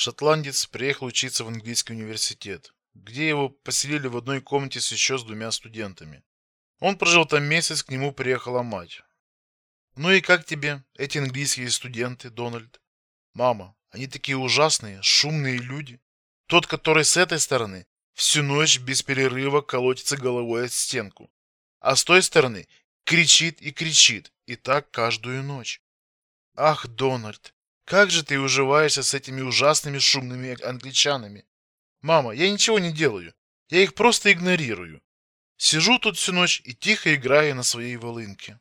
Шотландец приехал учиться в английский университет, где его поселили в одной комнате с еще с двумя студентами. Он прожил там месяц, к нему приехала мать. Ну и как тебе эти английские студенты, Дональд? Мама, они такие ужасные, шумные люди. Тот, который с этой стороны, всю ночь без перерыва колотится головой от стенку, а с той стороны кричит и кричит, и так каждую ночь. Ах, Дональд, как же ты уживаешься с этими ужасными шумными англичанами? Мама, я ничего не делаю. Я их просто игнорирую. Сижу тут всю ночь и тихо играю на своей волынке.